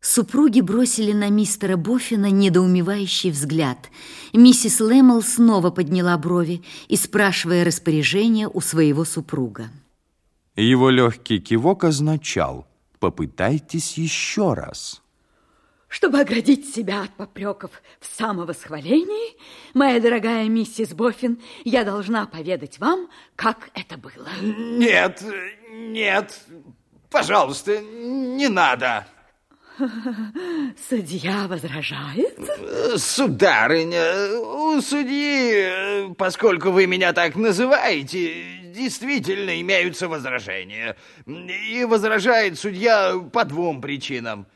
Супруги бросили на мистера Боффина недоумевающий взгляд. Миссис Лэммел снова подняла брови и спрашивая распоряжение у своего супруга. Его легкий кивок означал «попытайтесь еще раз». Чтобы оградить себя от попреков в самовосхвалении, моя дорогая миссис Боффин, я должна поведать вам, как это было. Нет, нет, пожалуйста, не надо. Судья возражает? Сударыня, у судьи, поскольку вы меня так называете, действительно имеются возражения. И возражает судья по двум причинам.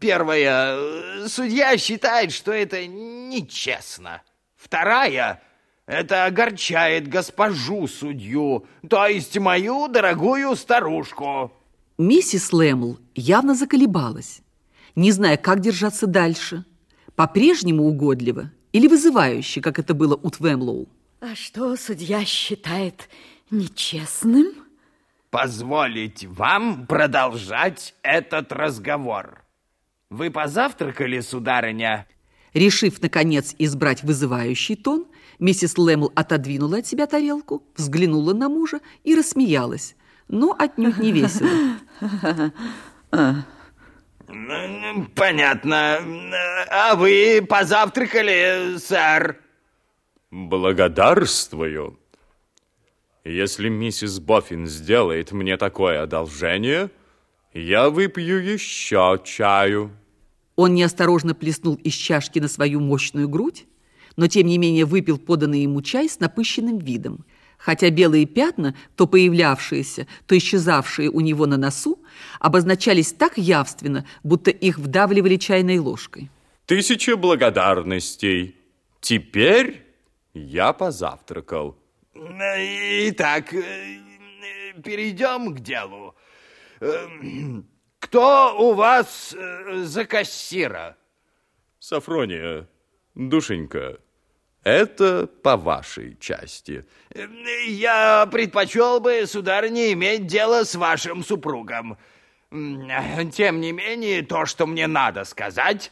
Первая, судья считает, что это нечестно. Вторая, это огорчает госпожу судью, то есть мою дорогую старушку. Миссис Лэмл явно заколебалась не зная, как держаться дальше. По-прежнему угодливо или вызывающе, как это было у Твемлоу. А что судья считает нечестным? Позволить вам продолжать этот разговор. Вы позавтракали, сударыня? Решив, наконец, избрать вызывающий тон, миссис Лэмл отодвинула от себя тарелку, взглянула на мужа и рассмеялась, но отнюдь не весело. Понятно. А вы позавтракали, сэр? Благодарствую. Если миссис Боффин сделает мне такое одолжение, я выпью еще чаю. Он неосторожно плеснул из чашки на свою мощную грудь, но тем не менее выпил поданный ему чай с напыщенным видом – хотя белые пятна, то появлявшиеся, то исчезавшие у него на носу, обозначались так явственно, будто их вдавливали чайной ложкой. Тысяча благодарностей. Теперь я позавтракал. Итак, э, перейдем к делу. Эм, кто у вас э, за кассира? Сафрония, душенька, это по вашей части. Я предпочел бы, сударыня, иметь дело с вашим супругом. Тем не менее, то, что мне надо сказать,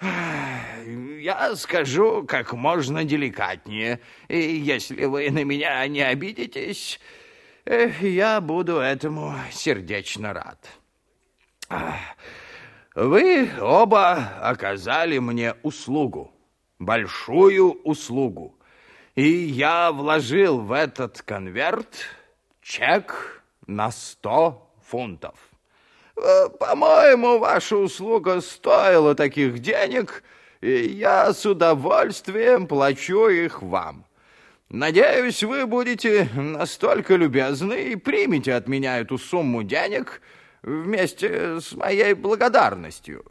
я скажу как можно деликатнее. И если вы на меня не обидитесь, я буду этому сердечно рад. Вы оба оказали мне услугу большую услугу. И я вложил в этот конверт чек на сто фунтов. Э, по-моему, ваша услуга стоила таких денег, и я с удовольствием плачу их вам. Надеюсь, вы будете настолько любезны и примете от меня эту сумму денег вместе с моей благодарностью.